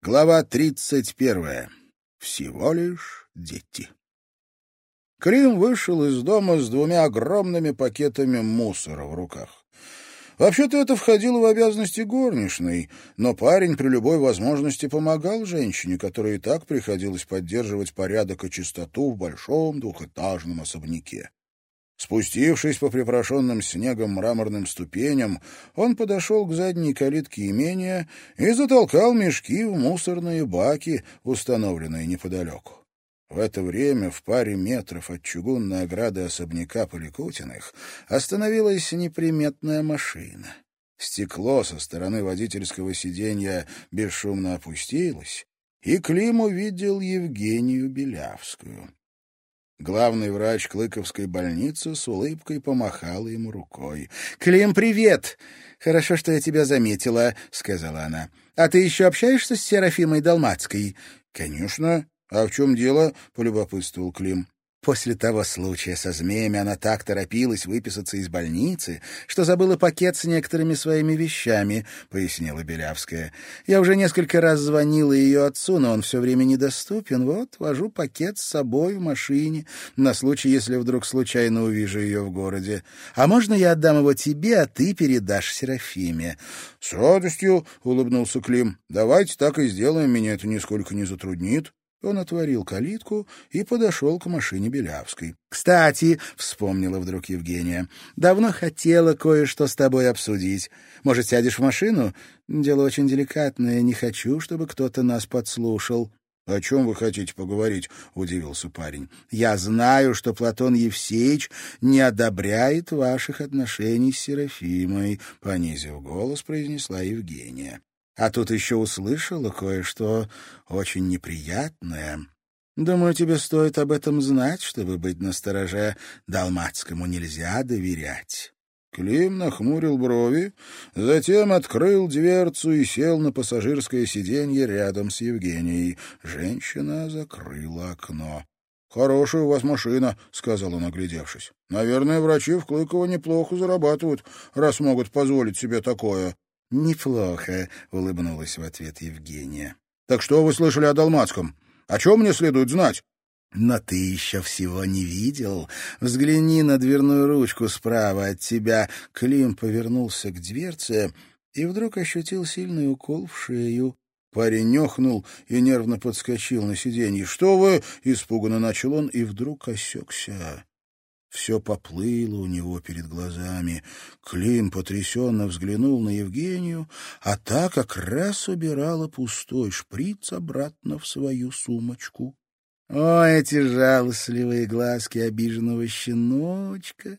Глава тридцать первая. Всего лишь дети. Клим вышел из дома с двумя огромными пакетами мусора в руках. Вообще-то это входило в обязанности горничной, но парень при любой возможности помогал женщине, которой и так приходилось поддерживать порядок и чистоту в большом двухэтажном особняке. Спустившись по припорошенным снегом мраморным ступеням, он подошел к задней калитке имения и затолкал мешки в мусорные баки, установленные неподалеку. В это время в паре метров от чугунной ограды особняка Поликутиных остановилась неприметная машина. Стекло со стороны водительского сиденья бесшумно опустилось, и Клим увидел Евгению Белявскую. Главный врач Клыковской больницы с улыбкой помахала ему рукой. — Клим, привет! Хорошо, что я тебя заметила, — сказала она. — А ты еще общаешься с Серафимой Долмацкой? — Конечно. А в чем дело? — полюбопытствовал Клим. После того случая со змеями она так торопилась выписаться из больницы, что забыла пакет с некоторыми своими вещами, — пояснила Белявская. Я уже несколько раз звонила ее отцу, но он все время недоступен. Вот, вожу пакет с собой в машине, на случай, если вдруг случайно увижу ее в городе. А можно я отдам его тебе, а ты передашь Серафиме? — С радостью, — улыбнулся Клим. — Давайте так и сделаем, меня это нисколько не затруднит. Он отворил калитку и подошел к машине Белявской. — Кстати, — вспомнила вдруг Евгения, — давно хотела кое-что с тобой обсудить. Может, сядешь в машину? Дело очень деликатное, не хочу, чтобы кто-то нас подслушал. — О чем вы хотите поговорить? — удивился парень. — Я знаю, что Платон Евсеевич не одобряет ваших отношений с Серафимой, — понизив голос, произнесла Евгения. А тут еще услышала кое-что очень неприятное. Думаю, тебе стоит об этом знать, чтобы быть настороже. Далматскому нельзя доверять». Клим нахмурил брови, затем открыл дверцу и сел на пассажирское сиденье рядом с Евгенией. Женщина закрыла окно. «Хорошая у вас машина», — сказал он, оглядевшись. «Наверное, врачи в Клыково неплохо зарабатывают, раз могут позволить себе такое». «Неплохо», — улыбнулась в ответ Евгения. «Так что вы слышали о Далматском? О чем мне следует знать?» «Но ты еще всего не видел. Взгляни на дверную ручку справа от тебя». Клим повернулся к дверце и вдруг ощутил сильный укол в шею. Парень нехнул и нервно подскочил на сиденье. «Что вы?» — испуганно начал он и вдруг осекся. Все поплыло у него перед глазами. Клим потрясенно взглянул на Евгению, а та как раз убирала пустой шприц обратно в свою сумочку. О, эти жалостливые глазки обиженного щеночка!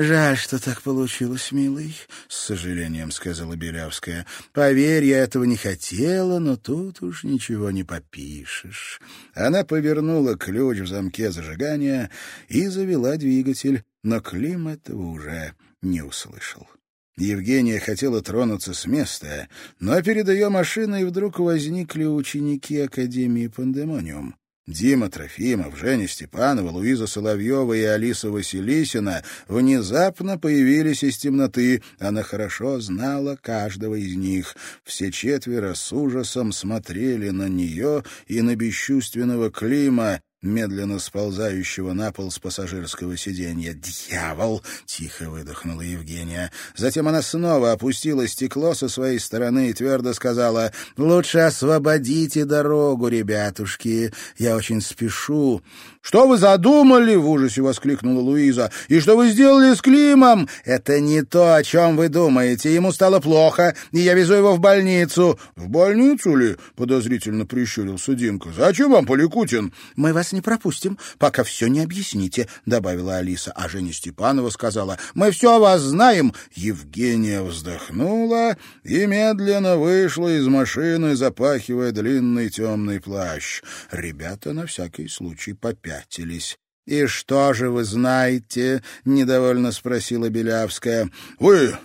«Жаль, что так получилось, милый», — с сожалением сказала Белявская. «Поверь, я этого не хотела, но тут уж ничего не попишешь». Она повернула ключ в замке зажигания и завела двигатель, но Клим этого уже не услышал. Евгения хотела тронуться с места, но перед ее машиной вдруг возникли ученики Академии Пандемониум. Дима Трофимов, Женя Степанова, Луиза Соловьева и Алиса Василисина внезапно появились из темноты. Она хорошо знала каждого из них. Все четверо с ужасом смотрели на нее и на бесчувственного Клима, медленно сползающего на пол с пассажирского сиденья. «Дьявол!» — тихо выдохнула Евгения. Затем она снова опустила стекло со своей стороны и твердо сказала, «Лучше освободите дорогу, ребятушки. Я очень спешу». «Что вы задумали?» — в ужасе воскликнула Луиза. «И что вы сделали с Климом?» «Это не то, о чем вы думаете. Ему стало плохо, и я везу его в больницу». «В больницу ли?» — подозрительно прищурился Димка. «Зачем вам Поликутин?» «Мы вас не пропустим, пока все не объясните», — добавила Алиса. А Женя Степанова сказала, «Мы все о вас знаем». Евгения вздохнула и медленно вышла из машины, запахивая длинный темный плащ. Ребята на всякий случай попятились. «И что же вы знаете?» — недовольно спросила Белявская. «Вы...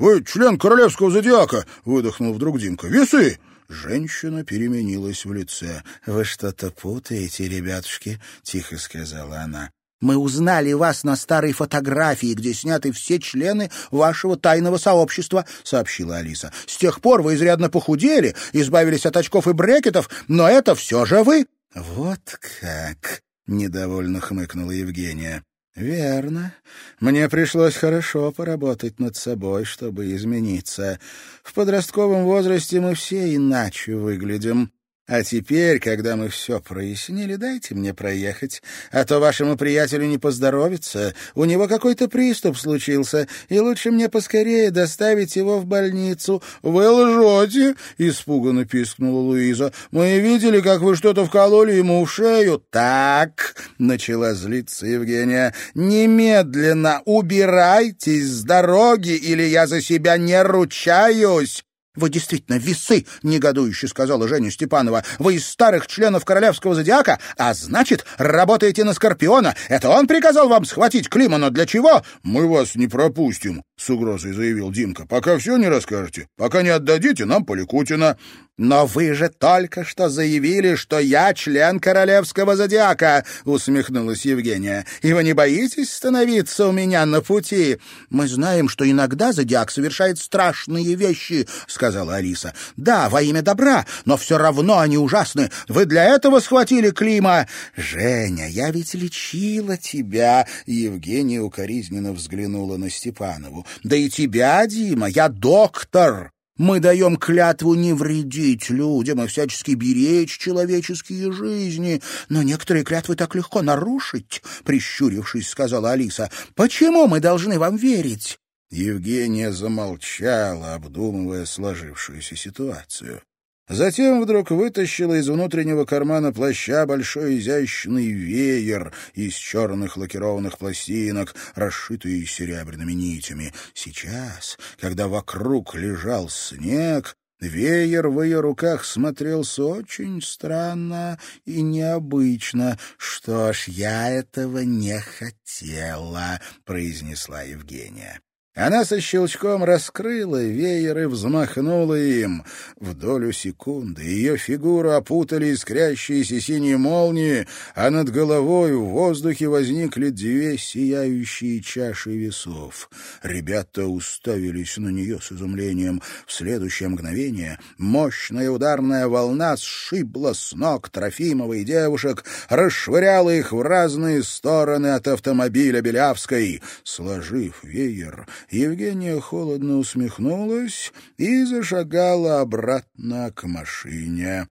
вы член королевского зодиака!» — выдохнул вдруг Димка. «Весы!» Женщина переменилась в лице. «Вы что-то путаете, ребятушки?» — тихо сказала она. Мы узнали вас на старой фотографии, где сняты все члены вашего тайного сообщества, сообщила Алиса. С тех пор вы изрядно похудели, избавились от очков и брекетов, но это все же вы. Вот как, недовольно хмыкнула Евгения. «Верно. Мне пришлось хорошо поработать над собой, чтобы измениться. В подростковом возрасте мы все иначе выглядим. А теперь, когда мы все прояснили, дайте мне проехать, а то вашему приятелю не поздоровится, у него какой-то приступ случился, и лучше мне поскорее доставить его в больницу». «Вы лжете!» — испуганно пискнула Луиза. «Мы видели, как вы что-то вкололи ему в шею». «Так!» — начала злиться Евгения. «Немедленно убирайтесь с дороги, или я за себя не ручаюсь!» «Вы действительно весы!» — негодующе сказала Женя Степанова. «Вы из старых членов королевского зодиака, а значит, работаете на Скорпиона. Это он приказал вам схватить Клима, но для чего?» «Мы вас не пропустим», — с угрозой заявил Димка. «Пока все не расскажете. Пока не отдадите нам Поликутина». «Но вы же только что заявили, что я член королевского зодиака», — усмехнулась Евгения. «И вы не боитесь становиться у меня на пути?» «Мы знаем, что иногда зодиак совершает страшные вещи», — сказала Алиса. «Да, во имя добра, но все равно они ужасны. Вы для этого схватили Клима?» «Женя, я ведь лечила тебя», — Евгения укоризненно взглянула на Степанову. «Да и тебя, Дима, я доктор». Мы даем клятву не вредить людям и всячески беречь человеческие жизни. Но некоторые клятвы так легко нарушить, — прищурившись, сказала Алиса. Почему мы должны вам верить? Евгения замолчала, обдумывая сложившуюся ситуацию. Затем вдруг вытащила из внутреннего кармана плаща большой изящный веер из черных лакированных пластинок, расшитый серебряными нитями. Сейчас, когда вокруг лежал снег, Веер в ее руках смотрелся очень странно и необычно. «Что ж, я этого не хотела», — произнесла Евгения. Она со щелчком раскрыла веер и взмахнула им. В долю секунды ее фигуру опутали искрящиеся синие молнии, а над головой в воздухе возникли две сияющие чаши весов. Ребята уставились на нее с изумлением. В следующее мгновение мощная ударная волна сшибла с ног Трофимова и девушек, расшвыряла их в разные стороны от автомобиля Белявской. Сложив веер, Евгения холодно усмехнулась и зашагала обратно к машине.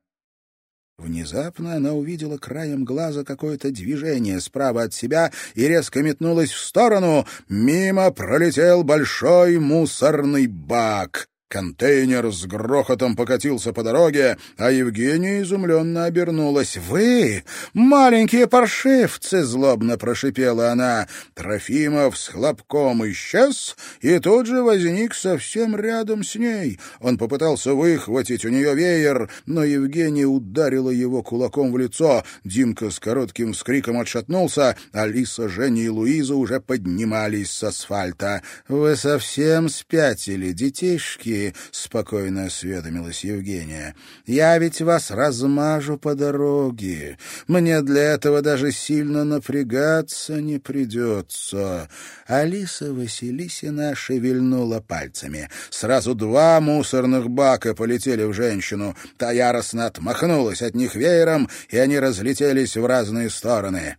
Внезапно она увидела краем глаза какое-то движение справа от себя и резко метнулась в сторону. Мимо пролетел большой мусорный бак. Контейнер с грохотом покатился по дороге, а Евгения изумленно обернулась. «Вы, маленькие паршивцы!» — злобно прошипела она. Трофимов с хлопком исчез и тут же возник совсем рядом с ней. Он попытался выхватить у нее веер, но Евгения ударила его кулаком в лицо. Димка с коротким вскриком отшатнулся, Алиса, Женя и Луиза уже поднимались с асфальта. «Вы совсем спятили, детишки!» России, — спокойно осведомилась Евгения. — Я ведь вас размажу по дороге. Мне для этого даже сильно напрягаться не придется. Алиса Василисина шевельнула пальцами. Сразу два мусорных бака полетели в женщину. Та яростно отмахнулась от них веером, и они разлетелись в разные стороны.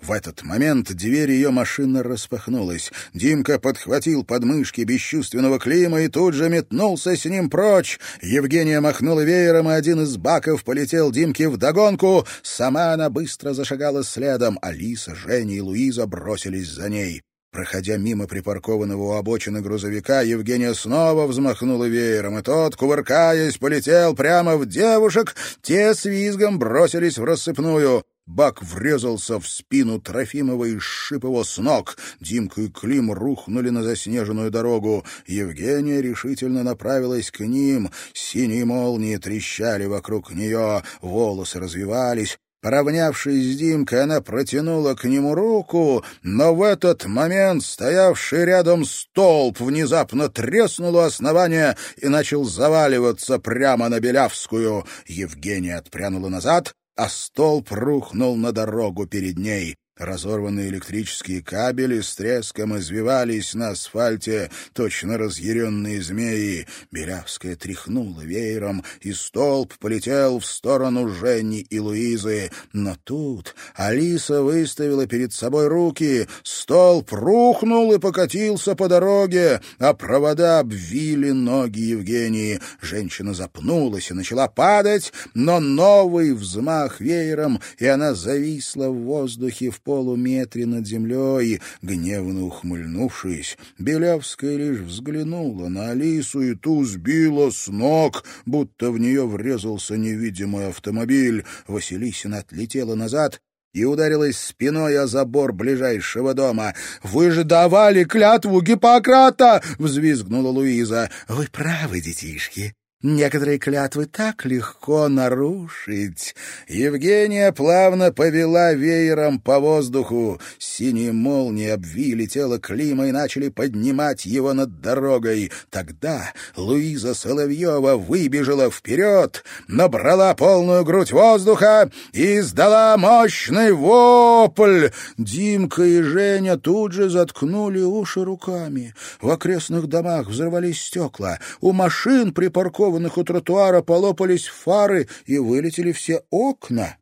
В этот момент дверь ее машины распахнулась. Димка подхватил подмышки бесчувственного Клима и тут же метнулся с ним прочь. Евгения махнула веером, и один из баков полетел Димке вдогонку. Сама она быстро зашагала следом. Алиса, Женя и Луиза бросились за ней. Проходя мимо припаркованного у обочины грузовика, Евгения снова взмахнула веером, и тот, кувыркаясь, полетел прямо в девушек. Те с визгом бросились в рассыпную. Бак врезался в спину Трофимова и сшиб его с ног. Димка и Клим рухнули на заснеженную дорогу. Евгения решительно направилась к ним. Синие молнии трещали вокруг нее, волосы развивались. Поравнявшись с Димкой, она протянула к нему руку, но в этот момент стоявший рядом столб внезапно треснул у основания и начал заваливаться прямо на Белявскую. Евгения отпрянула назад, а столб рухнул на дорогу перед ней. Разорванные электрические кабели с треском извивались на асфальте, точно разъяренные змеи. Белявская тряхнула веером, и столб полетел в сторону Жени и Луизы. Но тут Алиса выставила перед собой руки, столб рухнул и покатился по дороге, а провода обвили ноги Евгении. Женщина запнулась и начала падать, но новый взмах веером, и она зависла в воздухе в полуметре над землей. Гневно ухмыльнувшись, Белявская лишь взглянула на Алису и ту сбила с ног, будто в нее врезался невидимый автомобиль. Василисина отлетела назад и ударилась спиной о забор ближайшего дома. «Вы же давали клятву Гиппократа!» — взвизгнула Луиза. «Вы правы, детишки. Некоторые клятвы так легко нарушить. Евгения плавно повела веером по воздуху. Синие молнии обвили тело Клима и начали поднимать его над дорогой. Тогда Луиза Соловьева выбежала вперед, набрала полную грудь воздуха и издала мощный вопль. Димка и Женя тут же заткнули уши руками. В окрестных домах взорвались стекла. У машин припаркованных припаркованных у тротуара полопались фары и вылетели все окна.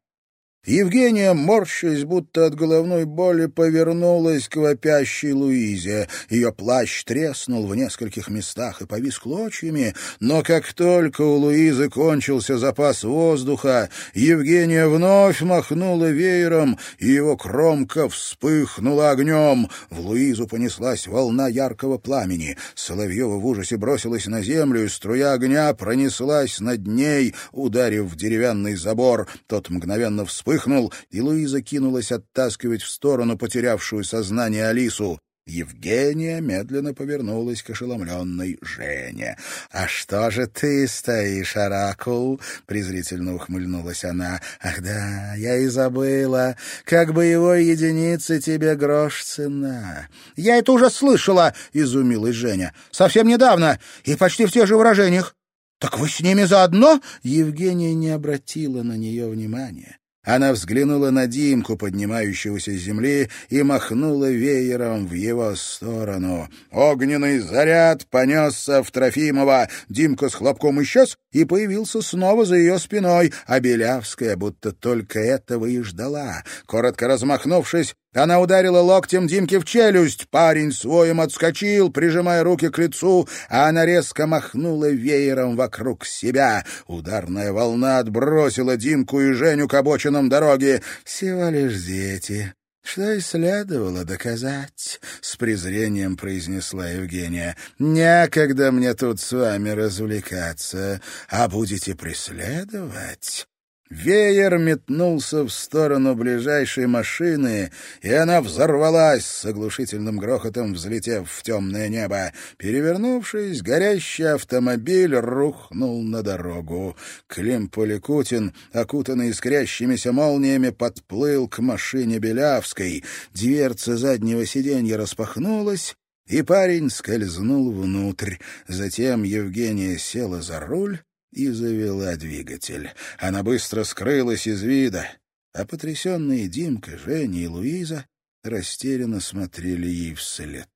Евгения, морщась, будто от головной боли, повернулась к вопящей Луизе. Ее плащ треснул в нескольких местах и повис клочьями, но как только у Луизы кончился запас воздуха, Евгения вновь махнула веером, и его кромка вспыхнула огнем. В Луизу понеслась волна яркого пламени. Соловьева в ужасе бросилась на землю, и струя огня пронеслась над ней, ударив в деревянный забор. Тот мгновенно вспыхнул, вспыхнул, и Луиза кинулась оттаскивать в сторону потерявшую сознание Алису. Евгения медленно повернулась к ошеломленной Жене. «А что же ты стоишь, Оракул?» — презрительно ухмыльнулась она. «Ах да, я и забыла. Как боевой единицы тебе грош цена». «Я это уже слышала!» — изумилась Женя. «Совсем недавно и почти в тех же выражениях». «Так вы с ними заодно?» Евгения не обратила на нее внимания. Она взглянула на Димку, поднимающегося с земли, и махнула веером в его сторону. Огненный заряд понесся в Трофимова. Димка с хлопком исчез и появился снова за ее спиной, а Белявская будто только этого и ждала. Коротко размахнувшись, она ударила локтем Димке в челюсть. Парень своим отскочил, прижимая руки к лицу, а она резко махнула веером вокруг себя. Ударная волна отбросила Димку и Женю к обочинам дороги. «Всего лишь дети», «Что и следовало доказать», — с презрением произнесла Евгения. «Некогда мне тут с вами развлекаться, а будете преследовать, Веер метнулся в сторону ближайшей машины, и она взорвалась с оглушительным грохотом, взлетев в темное небо. Перевернувшись, горящий автомобиль рухнул на дорогу. Клим Поликутин, окутанный искрящимися молниями, подплыл к машине Белявской. Дверца заднего сиденья распахнулась, и парень скользнул внутрь. Затем Евгения села за руль и завела двигатель. Она быстро скрылась из вида, а потрясенные Димка, Женя и Луиза растерянно смотрели ей вслед.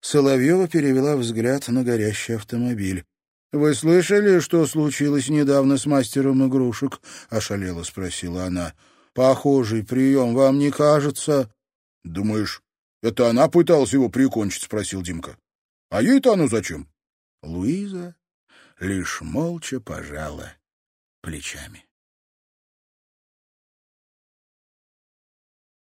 Соловьева перевела взгляд на горящий автомобиль. — Вы слышали, что случилось недавно с мастером игрушек? — ошалело спросила она. — Похожий прием вам не кажется? — Думаешь, это она пыталась его прикончить? — спросил Димка. — А ей-то оно зачем? Луиза лишь молча пожала плечами.